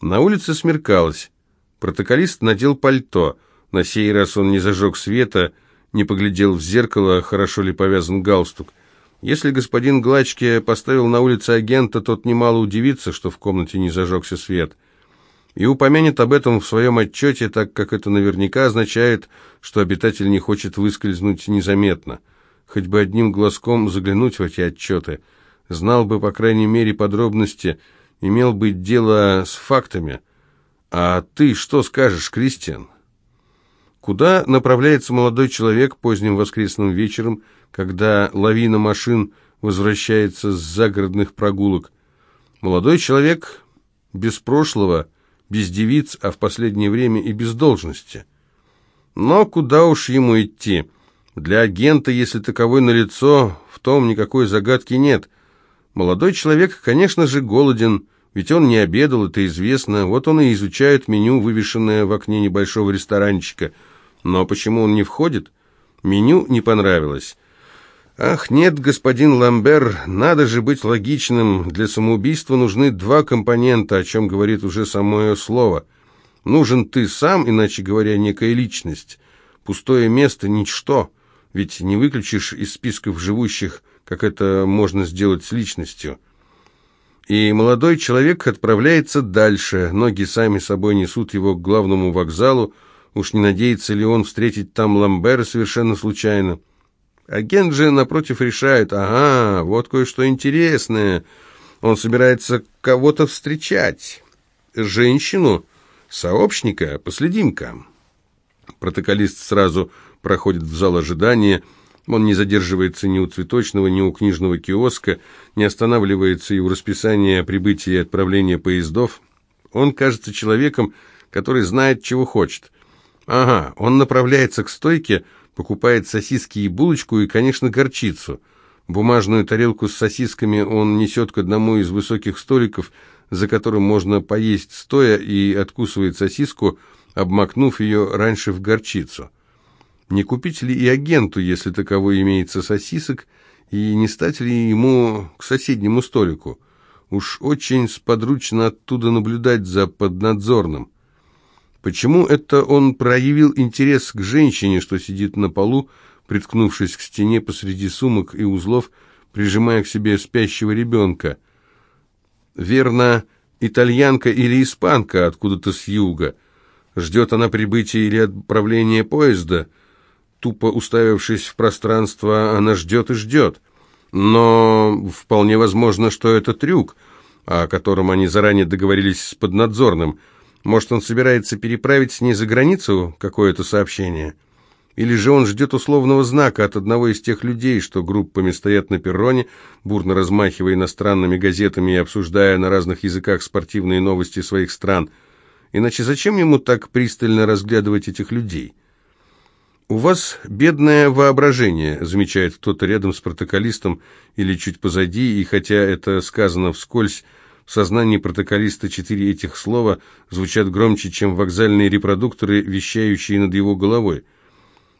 На улице смеркалось. Протоколист надел пальто. На сей раз он не зажег света, не поглядел в зеркало, хорошо ли повязан галстук. Если господин Глачки поставил на улице агента, тот немало удивится, что в комнате не зажегся свет. И упомянет об этом в своем отчете, так как это наверняка означает, что обитатель не хочет выскользнуть незаметно. Хоть бы одним глазком заглянуть в эти отчеты. Знал бы, по крайней мере, подробности, имел бы дело с фактами. А ты что скажешь, Кристиан? Куда направляется молодой человек поздним воскресным вечером, когда лавина машин возвращается с загородных прогулок. Молодой человек без прошлого, без девиц, а в последнее время и без должности. Но куда уж ему идти? Для агента, если таковой налицо, в том никакой загадки нет. Молодой человек, конечно же, голоден, ведь он не обедал, это известно. Вот он и изучает меню, вывешенное в окне небольшого ресторанчика. Но почему он не входит? Меню не понравилось. «Ах, нет, господин Ламбер, надо же быть логичным. Для самоубийства нужны два компонента, о чем говорит уже самое слово. Нужен ты сам, иначе говоря, некая личность. Пустое место – ничто, ведь не выключишь из списков живущих, как это можно сделать с личностью». И молодой человек отправляется дальше, ноги сами собой несут его к главному вокзалу, уж не надеется ли он встретить там Ламбера совершенно случайно. Агент же, напротив, решает, ага, вот кое-что интересное. Он собирается кого-то встречать. Женщину, сообщника, последим-ка. Протоколист сразу проходит в зал ожидания. Он не задерживается ни у цветочного, ни у книжного киоска, не останавливается и у расписания прибытия и отправления поездов. Он кажется человеком, который знает, чего хочет. Ага, он направляется к стойке, покупает сосиски и булочку и, конечно, горчицу. Бумажную тарелку с сосисками он несет к одному из высоких столиков, за которым можно поесть стоя, и откусывает сосиску, обмакнув ее раньше в горчицу. Не купить ли и агенту, если таковой имеется сосисок, и не стать ли ему к соседнему столику? Уж очень сподручно оттуда наблюдать за поднадзорным. Почему это он проявил интерес к женщине, что сидит на полу, приткнувшись к стене посреди сумок и узлов, прижимая к себе спящего ребенка? Верно, итальянка или испанка откуда-то с юга. Ждет она прибытия или отправления поезда. Тупо уставившись в пространство, она ждет и ждет. Но вполне возможно, что это трюк, о котором они заранее договорились с поднадзорным – может, он собирается переправить с ней за границу какое-то сообщение? Или же он ждет условного знака от одного из тех людей, что группами стоят на перроне, бурно размахивая иностранными газетами и обсуждая на разных языках спортивные новости своих стран. Иначе зачем ему так пристально разглядывать этих людей? «У вас бедное воображение», — замечает кто-то рядом с протоколистом или чуть позади, и хотя это сказано вскользь, в сознании протоколиста четыре этих слова звучат громче, чем вокзальные репродукторы, вещающие над его головой.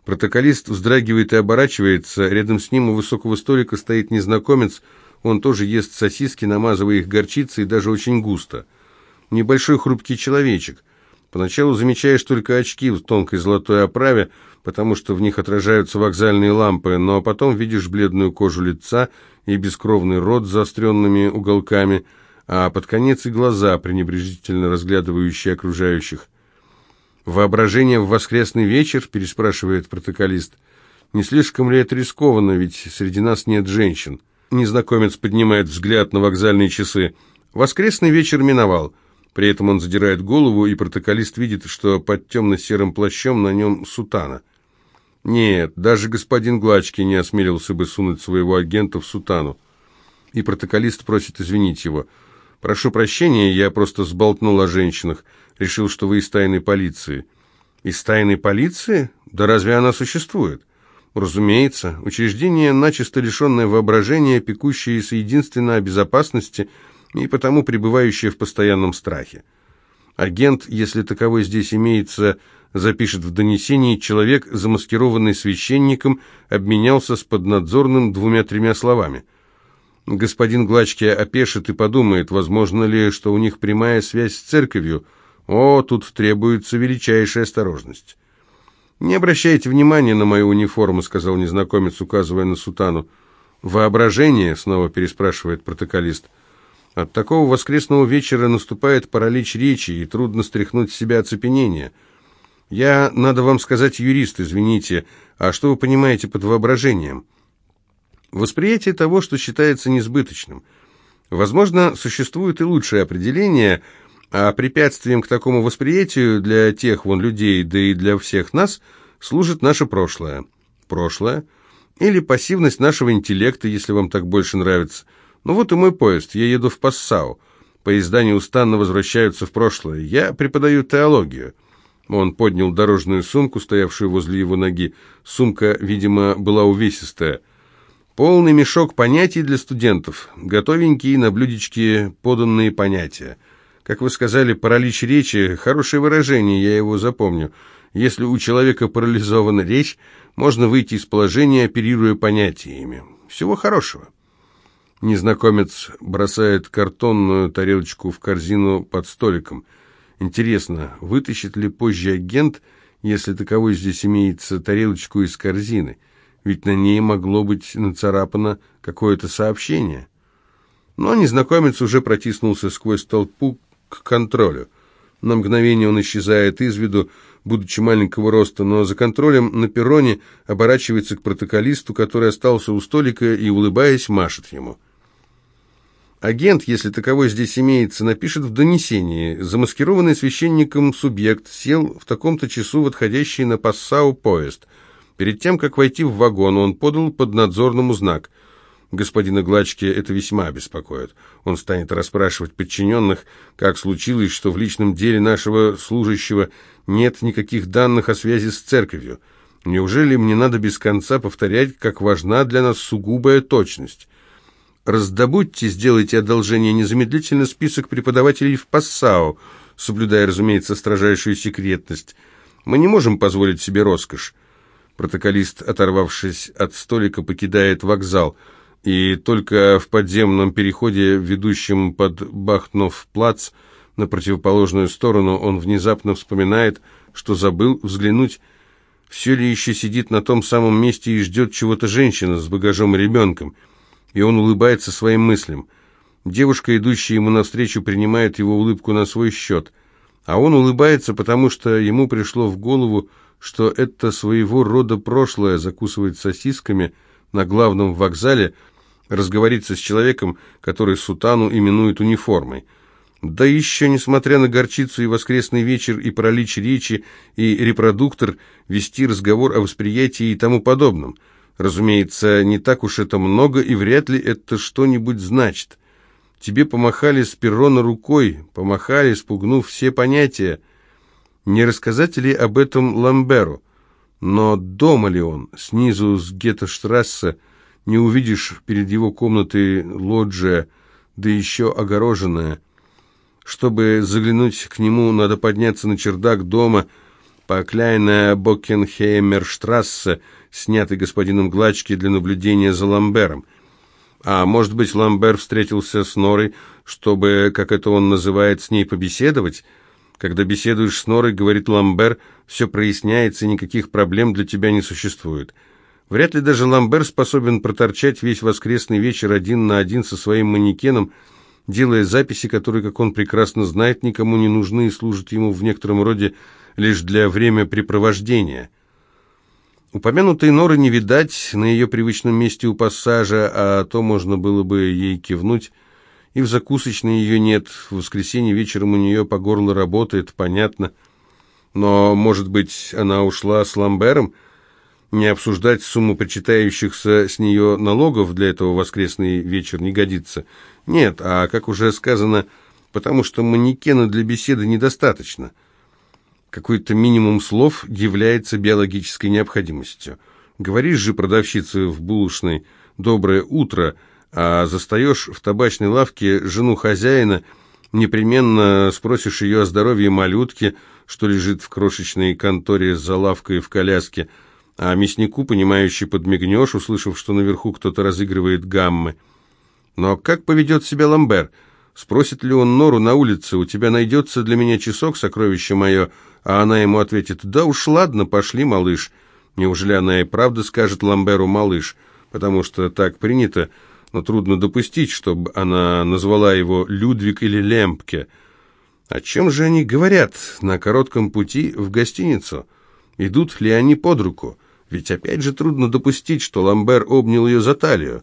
Протоколист вздрагивает и оборачивается. Рядом с ним у высокого столика стоит незнакомец. Он тоже ест сосиски, намазывая их горчицей, даже очень густо. Небольшой хрупкий человечек. Поначалу замечаешь только очки в тонкой золотой оправе, потому что в них отражаются вокзальные лампы, но потом видишь бледную кожу лица и бескровный рот с заостренными уголками – а под конец и глаза, пренебрежительно разглядывающие окружающих. «Воображение в воскресный вечер?» – переспрашивает протоколист. «Не слишком ли это рискованно, ведь среди нас нет женщин?» Незнакомец поднимает взгляд на вокзальные часы. Воскресный вечер миновал. При этом он задирает голову, и протоколист видит, что под темно-серым плащом на нем сутана. Нет, даже господин Глачки не осмелился бы сунуть своего агента в сутану. И протоколист просит извинить его – «Прошу прощения, я просто сболтнул о женщинах. Решил, что вы из тайной полиции». «Из тайной полиции? Да разве она существует?» «Разумеется. Учреждение, начисто лишенное воображения, пекущееся единственно о безопасности и потому пребывающее в постоянном страхе. Агент, если таковой здесь имеется, запишет в донесении, человек, замаскированный священником, обменялся с поднадзорным двумя-тремя словами – Господин Глачки опешит и подумает, возможно ли, что у них прямая связь с церковью. О, тут требуется величайшая осторожность. «Не обращайте внимания на мою униформу», — сказал незнакомец, указывая на сутану. «Воображение?» — снова переспрашивает протоколист. «От такого воскресного вечера наступает паралич речи, и трудно стряхнуть с себя оцепенение. Я, надо вам сказать, юрист, извините, а что вы понимаете под воображением?» «Восприятие того, что считается несбыточным. Возможно, существует и лучшее определение — а препятствием к такому восприятию для тех вон людей, да и для всех нас, служит наше прошлое. Прошлое? Или пассивность нашего интеллекта, если вам так больше нравится. Ну вот и мой поезд, я еду в Пассау. Поезда неустанно возвращаются в прошлое. Я преподаю теологию. Он поднял дорожную сумку, стоявшую возле его ноги. Сумка, видимо, была увесистая. Полный мешок понятий для студентов. Готовенькие на блюдечке поданные понятия. Как вы сказали, паралич речи – хорошее выражение, я его запомню. Если у человека парализована речь, можно выйти из положения, оперируя понятиями. Всего хорошего. Незнакомец бросает картонную тарелочку в корзину под столиком. Интересно, вытащит ли позже агент, если таковой здесь имеется, тарелочку из корзины? Ведь на ней могло быть нацарапано какое-то сообщение. Но незнакомец уже протиснулся сквозь толпу к контролю. На мгновение он исчезает из виду, будучи маленького роста, но за контролем на перроне оборачивается к протоколисту, который остался у столика и, улыбаясь, машет ему. Агент, если таковой здесь имеется, напишет в донесении. Замаскированный священником субъект сел в таком-то часу в отходящий на Пассау поезд. Перед тем, как войти в вагон, он подал поднадзорному знак – Господина Глачки это весьма беспокоит. Он станет расспрашивать подчиненных, как случилось, что в личном деле нашего служащего нет никаких данных о связи с церковью. Неужели мне надо без конца повторять, как важна для нас сугубая точность? Раздобудьте, сделайте одолжение незамедлительно список преподавателей в Пассау, соблюдая, разумеется, строжайшую секретность. Мы не можем позволить себе роскошь. Протоколист, оторвавшись от столика, покидает вокзал – и только в подземном переходе, ведущем под Бахтнов-плац, на противоположную сторону, он внезапно вспоминает, что забыл взглянуть, все ли еще сидит на том самом месте и ждет чего-то женщина с багажом и ребенком, и он улыбается своим мыслям. Девушка, идущая ему навстречу, принимает его улыбку на свой счет, а он улыбается, потому что ему пришло в голову, что это своего рода прошлое закусывает сосисками на главном вокзале, разговориться с человеком, который сутану именует униформой. Да еще, несмотря на горчицу и воскресный вечер, и пролич речи, и репродуктор, вести разговор о восприятии и тому подобном. Разумеется, не так уж это много, и вряд ли это что-нибудь значит. Тебе помахали с перрона рукой, помахали, спугнув все понятия. Не рассказать ли об этом Ламберу? Но дома ли он, снизу с Геттоштрассе, не увидишь перед его комнатой лоджия, да еще огороженная. Чтобы заглянуть к нему, надо подняться на чердак дома по Кляйна Бокенхеймерштрассе, снятый господином Глачки для наблюдения за Ламбером. А может быть, Ламбер встретился с Норой, чтобы, как это он называет, с ней побеседовать? Когда беседуешь с Норой, говорит Ламбер, все проясняется, и никаких проблем для тебя не существует. Вряд ли даже Ламбер способен проторчать весь воскресный вечер один на один со своим манекеном, делая записи, которые, как он прекрасно знает, никому не нужны и служат ему в некотором роде лишь для времяпрепровождения. Упомянутой Норы не видать на ее привычном месте у пассажа, а то можно было бы ей кивнуть. И в закусочной ее нет, в воскресенье вечером у нее по горло работает, понятно. Но, может быть, она ушла с Ламбером, не обсуждать сумму причитающихся с нее налогов для этого воскресный вечер не годится. Нет, а, как уже сказано, потому что манекена для беседы недостаточно. Какой-то минимум слов является биологической необходимостью. Говоришь же продавщице в булочной «доброе утро», а застаешь в табачной лавке жену хозяина, непременно спросишь ее о здоровье малютки, что лежит в крошечной конторе за лавкой в коляске – а мяснику, понимающий, подмигнешь, услышав, что наверху кто-то разыгрывает гаммы. Но как поведет себя Ламбер? Спросит ли он Нору на улице, у тебя найдется для меня часок, сокровище мое, а она ему ответит, да уж ладно, пошли, малыш. Неужели она и правда скажет Ламберу «малыш», потому что так принято, но трудно допустить, чтобы она назвала его Людвиг или Лемпке. О чем же они говорят на коротком пути в гостиницу? Идут ли они под руку? Ведь опять же трудно допустить, что Ламбер обнял ее за талию.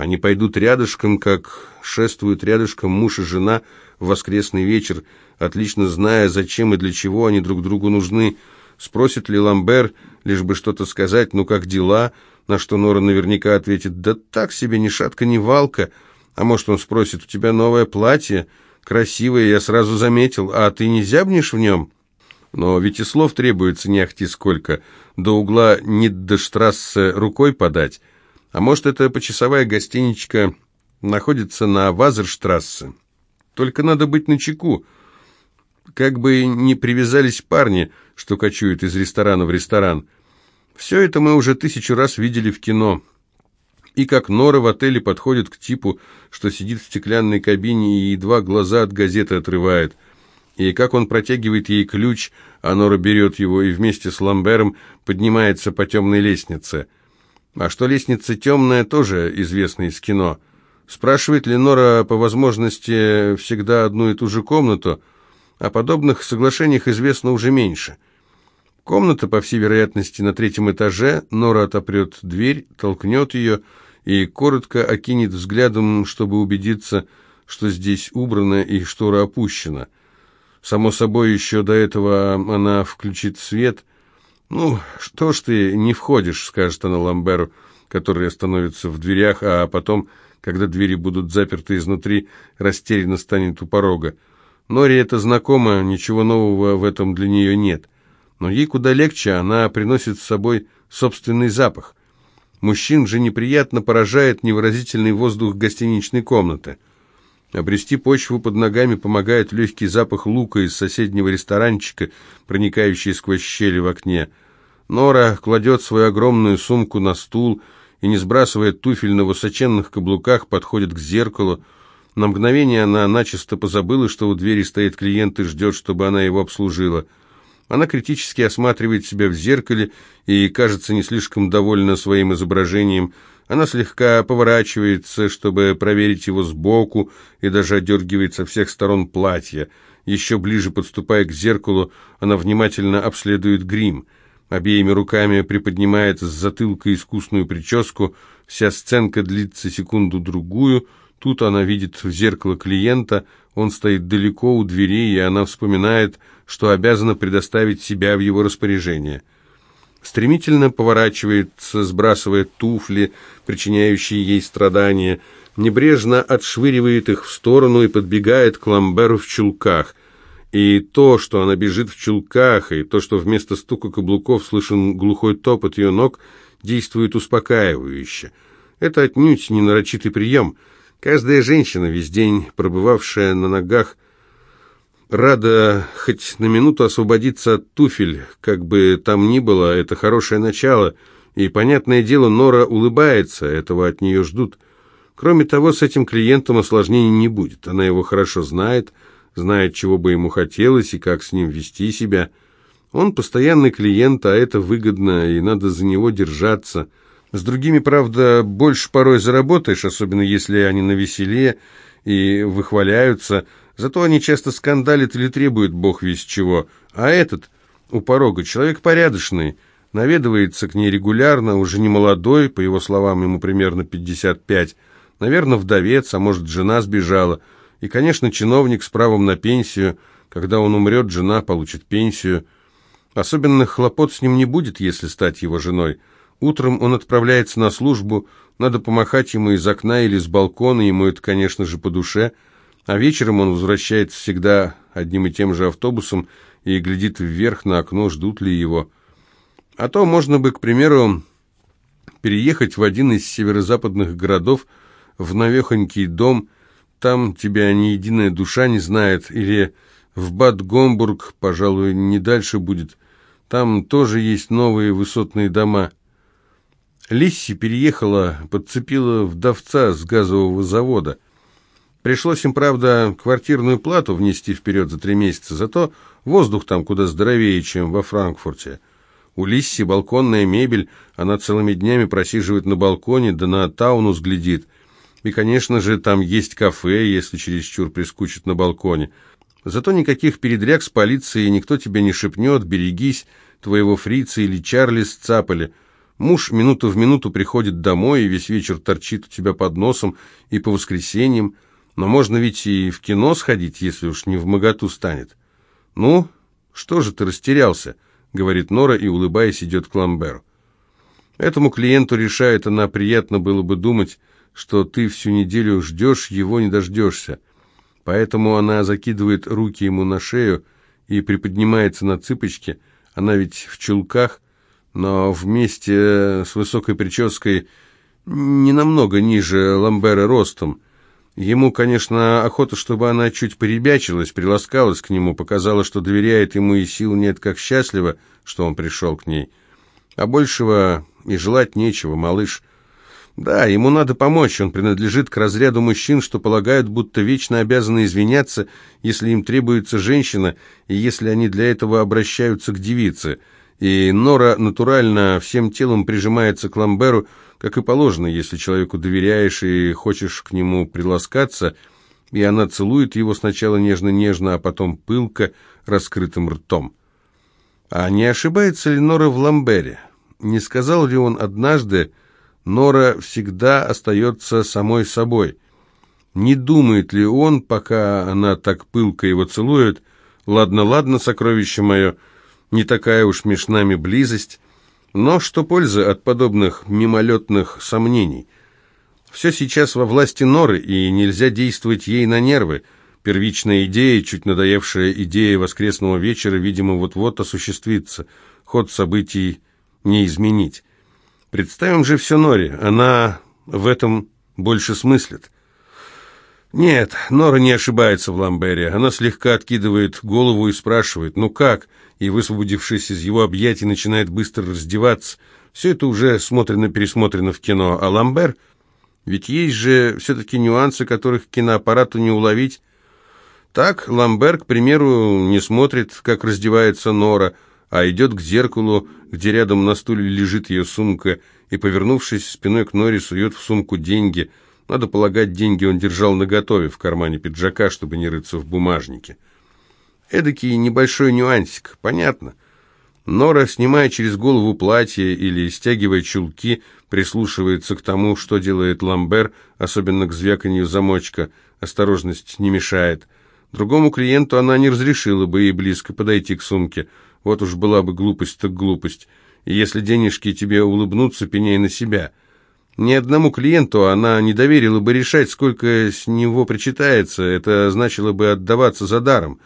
Они пойдут рядышком, как шествуют рядышком муж и жена в воскресный вечер, отлично зная, зачем и для чего они друг другу нужны. Спросит ли Ламбер, лишь бы что-то сказать, ну как дела, на что Нора наверняка ответит, да так себе, ни шатка, ни валка. А может он спросит, у тебя новое платье, красивое, я сразу заметил, а ты не зябнешь в нем? Но ведь и слов требуется не ахти сколько, до угла Ниддештрассе рукой подать. А может, эта почасовая гостиничка находится на Вазерштрассе. Только надо быть начеку. Как бы не привязались парни, что кочуют из ресторана в ресторан. Все это мы уже тысячу раз видели в кино. И как Нора в отеле подходит к типу, что сидит в стеклянной кабине и едва глаза от газеты отрывает. И как он протягивает ей ключ, а Нора берет его и вместе с Ламбером поднимается по темной лестнице – а что лестница темная, тоже известно из кино. Спрашивает ли Нора по возможности всегда одну и ту же комнату? О подобных соглашениях известно уже меньше. Комната, по всей вероятности, на третьем этаже. Нора отопрет дверь, толкнет ее и коротко окинет взглядом, чтобы убедиться, что здесь убрано и штора опущена. Само собой, еще до этого она включит свет – «Ну, что ж ты не входишь», — скажет она Ламберу, который остановится в дверях, а потом, когда двери будут заперты изнутри, растерянно станет у порога. Нори это знакомо, ничего нового в этом для нее нет. Но ей куда легче, она приносит с собой собственный запах. Мужчин же неприятно поражает невыразительный воздух гостиничной комнаты. Обрести почву под ногами помогает легкий запах лука из соседнего ресторанчика, проникающий сквозь щели в окне. Нора кладет свою огромную сумку на стул и, не сбрасывая туфель на высоченных каблуках, подходит к зеркалу. На мгновение она начисто позабыла, что у двери стоит клиент и ждет, чтобы она его обслужила. Она критически осматривает себя в зеркале и кажется не слишком довольна своим изображением – она слегка поворачивается, чтобы проверить его сбоку, и даже одергивает со всех сторон платье. Еще ближе подступая к зеркалу, она внимательно обследует грим. Обеими руками приподнимает с затылка искусную прическу. Вся сценка длится секунду-другую. Тут она видит в зеркало клиента. Он стоит далеко у двери, и она вспоминает, что обязана предоставить себя в его распоряжение стремительно поворачивается, сбрасывая туфли, причиняющие ей страдания, небрежно отшвыривает их в сторону и подбегает к Ламберу в чулках. И то, что она бежит в чулках, и то, что вместо стука каблуков слышен глухой топот ее ног, действует успокаивающе. Это отнюдь не нарочитый прием. Каждая женщина, весь день пробывавшая на ногах, Рада хоть на минуту освободиться от туфель, как бы там ни было, это хорошее начало, и, понятное дело, Нора улыбается, этого от нее ждут. Кроме того, с этим клиентом осложнений не будет, она его хорошо знает, знает, чего бы ему хотелось и как с ним вести себя. Он постоянный клиент, а это выгодно, и надо за него держаться. С другими, правда, больше порой заработаешь, особенно если они на веселе и выхваляются – Зато они часто скандалят или требуют бог весь чего. А этот у порога человек порядочный, наведывается к ней регулярно, уже не молодой, по его словам, ему примерно 55, наверное, вдовец, а может, жена сбежала. И, конечно, чиновник с правом на пенсию. Когда он умрет, жена получит пенсию. Особенных хлопот с ним не будет, если стать его женой. Утром он отправляется на службу, надо помахать ему из окна или с балкона, ему это, конечно же, по душе – а вечером он возвращается всегда одним и тем же автобусом и глядит вверх на окно, ждут ли его. А то можно бы, к примеру, переехать в один из северо-западных городов, в навехонький дом, там тебя ни единая душа не знает, или в Бад-Гомбург, пожалуй, не дальше будет, там тоже есть новые высотные дома. Лисси переехала, подцепила вдовца с газового завода. Пришлось им, правда, квартирную плату внести вперед за три месяца, зато воздух там куда здоровее, чем во Франкфурте. У Лисси балконная мебель, она целыми днями просиживает на балконе, да на таунус глядит. И, конечно же, там есть кафе, если чересчур прискучит на балконе. Зато никаких передряг с полицией никто тебе не шепнет, берегись, твоего фрица или Чарли сцапали. Муж минуту в минуту приходит домой и весь вечер торчит у тебя под носом и по воскресеньям. Но можно ведь и в кино сходить, если уж не в моготу станет. Ну, что же ты растерялся? — говорит Нора и, улыбаясь, идет к Ламберу. Этому клиенту решает она, приятно было бы думать, что ты всю неделю ждешь, его не дождешься. Поэтому она закидывает руки ему на шею и приподнимается на цыпочки. Она ведь в чулках, но вместе с высокой прической не намного ниже Ламбера ростом. Ему, конечно, охота, чтобы она чуть поребячилась, приласкалась к нему, показала, что доверяет ему и сил нет, как счастливо, что он пришел к ней. А большего и желать нечего, малыш. Да, ему надо помочь, он принадлежит к разряду мужчин, что полагают, будто вечно обязаны извиняться, если им требуется женщина, и если они для этого обращаются к девице. И Нора натурально всем телом прижимается к Ламберу, как и положено, если человеку доверяешь и хочешь к нему приласкаться, и она целует его сначала нежно-нежно, а потом пылко, раскрытым ртом. А не ошибается ли Нора в Ламбере? Не сказал ли он однажды, Нора всегда остается самой собой? Не думает ли он, пока она так пылко его целует, «Ладно, ладно, сокровище мое, не такая уж меж нами близость», но что пользы от подобных мимолетных сомнений? Все сейчас во власти Норы, и нельзя действовать ей на нервы. Первичная идея, чуть надоевшая идея воскресного вечера, видимо, вот-вот осуществится. Ход событий не изменить. Представим же все Норе, она в этом больше смыслит. Нет, Нора не ошибается в Ламбере. Она слегка откидывает голову и спрашивает, ну как? И, высвободившись из его объятий, начинает быстро раздеваться. Все это уже смотрено-пересмотрено в кино. А Ламбер? Ведь есть же все-таки нюансы, которых киноаппарату не уловить. Так Ламбер, к примеру, не смотрит, как раздевается Нора, а идет к зеркалу, где рядом на стуле лежит ее сумка, и, повернувшись спиной к Норе, сует в сумку деньги. Надо полагать, деньги он держал наготове в кармане пиджака, чтобы не рыться в бумажнике. Эдакий небольшой нюансик, понятно. Нора, снимая через голову платье или стягивая чулки, прислушивается к тому, что делает Ламбер, особенно к звяканью замочка. Осторожность не мешает. Другому клиенту она не разрешила бы ей близко подойти к сумке. Вот уж была бы глупость так глупость. И если денежки тебе улыбнутся, пеняй на себя. Ни одному клиенту она не доверила бы решать, сколько с него причитается. Это значило бы отдаваться за даром.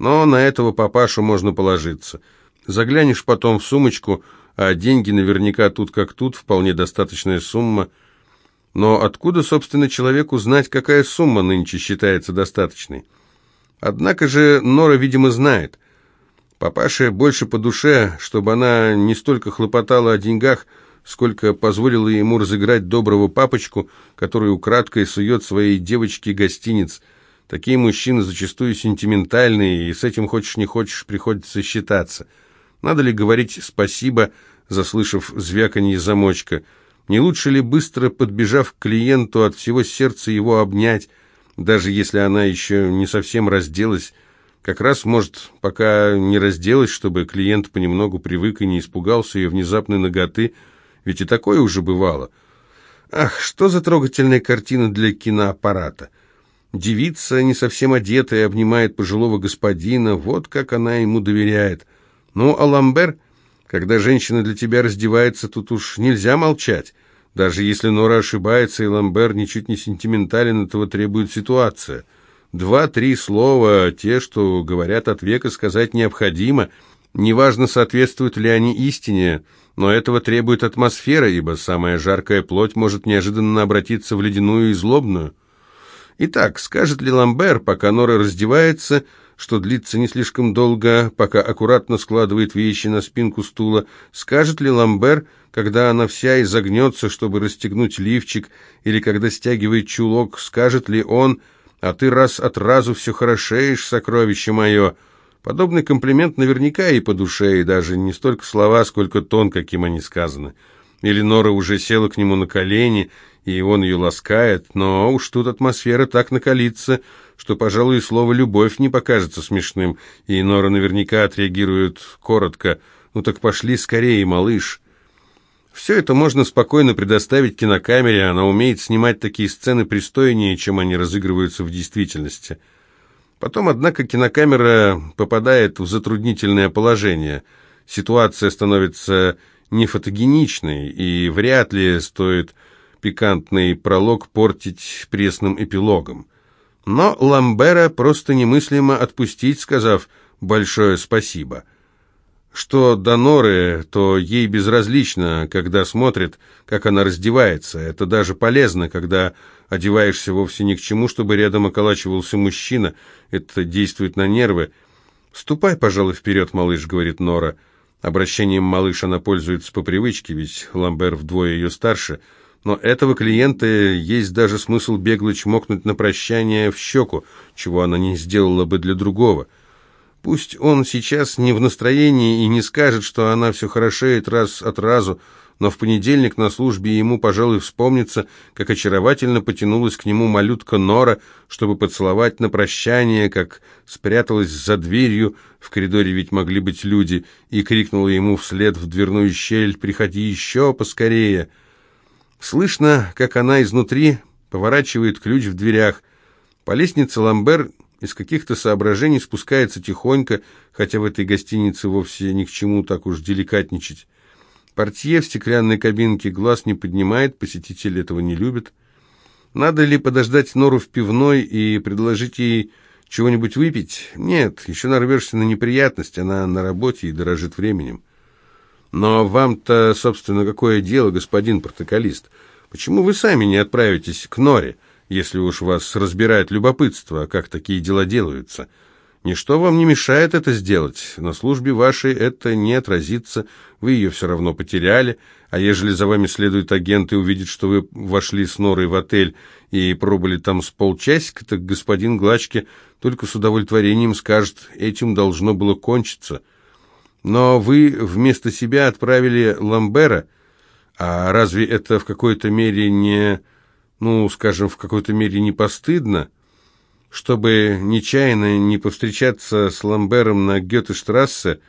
Но на этого папашу можно положиться. Заглянешь потом в сумочку, а деньги наверняка тут как тут, вполне достаточная сумма. Но откуда, собственно, человеку знать, какая сумма нынче считается достаточной? Однако же Нора, видимо, знает. Папаше больше по душе, чтобы она не столько хлопотала о деньгах, сколько позволила ему разыграть доброго папочку, который украдкой сует своей девочке гостиниц – Такие мужчины зачастую сентиментальные, и с этим хочешь не хочешь приходится считаться. Надо ли говорить «спасибо», заслышав звяканье замочка? Не лучше ли быстро, подбежав к клиенту, от всего сердца его обнять, даже если она еще не совсем разделась, как раз, может, пока не разделась, чтобы клиент понемногу привык и не испугался ее внезапной ноготы, ведь и такое уже бывало. Ах, что за трогательная картина для киноаппарата! Девица, не совсем одетая, обнимает пожилого господина, вот как она ему доверяет. Ну, а Ламбер, когда женщина для тебя раздевается, тут уж нельзя молчать. Даже если Нора ошибается, и Ламбер ничуть не сентиментален, этого требует ситуация. Два-три слова, те, что говорят от века, сказать необходимо. Неважно, соответствуют ли они истине, но этого требует атмосфера, ибо самая жаркая плоть может неожиданно обратиться в ледяную и злобную. Итак, скажет ли Ламбер, пока Нора раздевается, что длится не слишком долго, пока аккуратно складывает вещи на спинку стула, скажет ли Ламбер, когда она вся изогнется, чтобы расстегнуть лифчик, или когда стягивает чулок, скажет ли он «А ты раз от разу все хорошеешь, сокровище мое», Подобный комплимент наверняка и по душе, и даже не столько слова, сколько тон, каким они сказаны. Эленора уже села к нему на колени, и он ее ласкает, но уж тут атмосфера так накалится, что, пожалуй, слово «любовь» не покажется смешным, и Нора наверняка отреагирует коротко «Ну так пошли скорее, малыш». Все это можно спокойно предоставить кинокамере, она умеет снимать такие сцены пристойнее, чем они разыгрываются в действительности. Потом, однако, кинокамера попадает в затруднительное положение. Ситуация становится нефотогеничной, и вряд ли стоит пикантный пролог портить пресным эпилогом. Но Ламбера просто немыслимо отпустить, сказав «большое спасибо». Что до Норы, то ей безразлично, когда смотрит, как она раздевается. Это даже полезно, когда одеваешься вовсе ни к чему, чтобы рядом околачивался мужчина. Это действует на нервы. «Ступай, пожалуй, вперед, малыш», — говорит Нора. Обращением «малыш» она пользуется по привычке, ведь Ламбер вдвое ее старше. Но этого клиента есть даже смысл бегло чмокнуть на прощание в щеку, чего она не сделала бы для другого — Пусть он сейчас не в настроении и не скажет, что она все хорошеет раз от разу, но в понедельник на службе ему, пожалуй, вспомнится, как очаровательно потянулась к нему малютка Нора, чтобы поцеловать на прощание, как спряталась за дверью, в коридоре ведь могли быть люди, и крикнула ему вслед в дверную щель «Приходи еще поскорее!». Слышно, как она изнутри поворачивает ключ в дверях. По лестнице Ламбер из каких-то соображений спускается тихонько, хотя в этой гостинице вовсе ни к чему так уж деликатничать. Портье в стеклянной кабинке глаз не поднимает, посетитель этого не любит. Надо ли подождать Нору в пивной и предложить ей чего-нибудь выпить? Нет, еще нарвешься на неприятность, она на работе и дорожит временем. Но вам-то, собственно, какое дело, господин протоколист? Почему вы сами не отправитесь к Норе? если уж вас разбирает любопытство, как такие дела делаются. Ничто вам не мешает это сделать. На службе вашей это не отразится, вы ее все равно потеряли, а ежели за вами следует агент и увидит, что вы вошли с Норой в отель и пробыли там с полчасика, так господин Глачки только с удовлетворением скажет, этим должно было кончиться. Но вы вместо себя отправили Ламбера, а разве это в какой-то мере не ну, скажем, в какой-то мере не постыдно, чтобы нечаянно не повстречаться с Ламбером на Гёте-штрассе,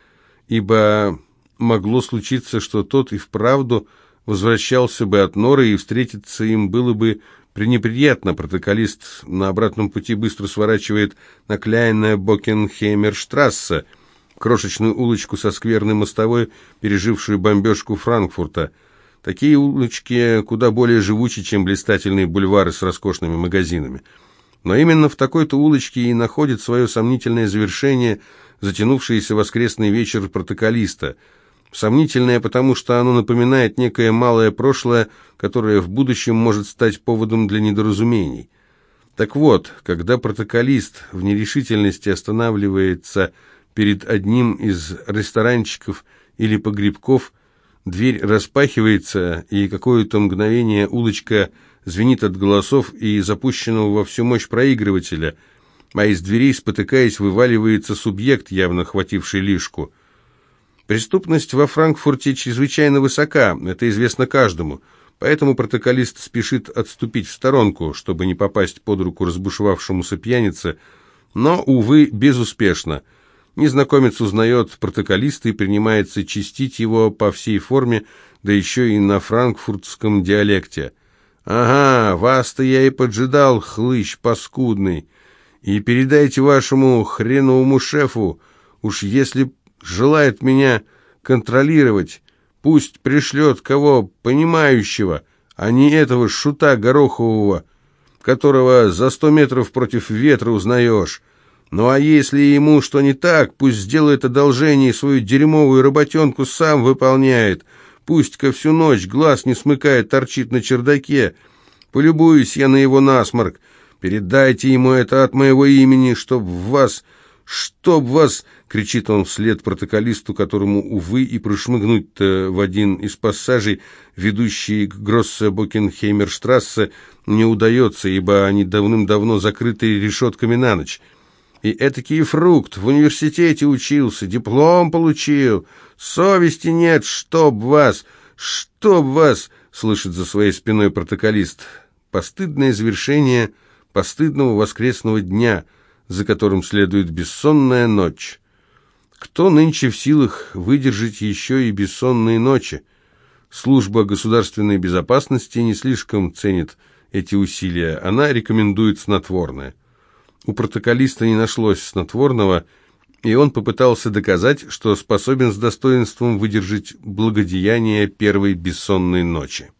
ибо могло случиться, что тот и вправду возвращался бы от Норы, и встретиться им было бы пренеприятно. Протоколист на обратном пути быстро сворачивает на Кляйне Бокенхеймерштрассе, крошечную улочку со скверной мостовой, пережившую бомбежку Франкфурта – Такие улочки куда более живучи, чем блистательные бульвары с роскошными магазинами. Но именно в такой-то улочке и находит свое сомнительное завершение затянувшийся воскресный вечер протоколиста. Сомнительное, потому что оно напоминает некое малое прошлое, которое в будущем может стать поводом для недоразумений. Так вот, когда протоколист в нерешительности останавливается перед одним из ресторанчиков или погребков, Дверь распахивается, и какое-то мгновение улочка звенит от голосов и запущенного во всю мощь проигрывателя, а из дверей, спотыкаясь, вываливается субъект, явно хвативший лишку. Преступность во Франкфурте чрезвычайно высока, это известно каждому, поэтому протоколист спешит отступить в сторонку, чтобы не попасть под руку разбушевавшемуся пьянице, но, увы, безуспешно – Незнакомец узнает протоколиста и принимается чистить его по всей форме, да еще и на франкфуртском диалекте. «Ага, вас-то я и поджидал, хлыщ паскудный. И передайте вашему хреновому шефу, уж если желает меня контролировать, пусть пришлет кого понимающего, а не этого шута горохового, которого за сто метров против ветра узнаешь». Ну а если ему что не так, пусть сделает одолжение и свою дерьмовую работенку сам выполняет. Пусть-ка всю ночь глаз не смыкает, торчит на чердаке. Полюбуюсь я на его насморк. Передайте ему это от моего имени, чтоб вас, чтоб вас, кричит он вслед протоколисту, которому, увы, и прошмыгнуть-то в один из пассажей, ведущий к Гроссе-Бокенхеймерштрассе, не удается, ибо они давным-давно закрыты решетками на ночь. И этакий фрукт, в университете учился, диплом получил, совести нет, чтоб вас, чтоб вас, слышит за своей спиной протоколист. Постыдное завершение постыдного воскресного дня, за которым следует бессонная ночь. Кто нынче в силах выдержать еще и бессонные ночи? Служба государственной безопасности не слишком ценит эти усилия. Она рекомендует снотворное. У протоколиста не нашлось снотворного, и он попытался доказать, что способен с достоинством выдержать благодеяние первой бессонной ночи.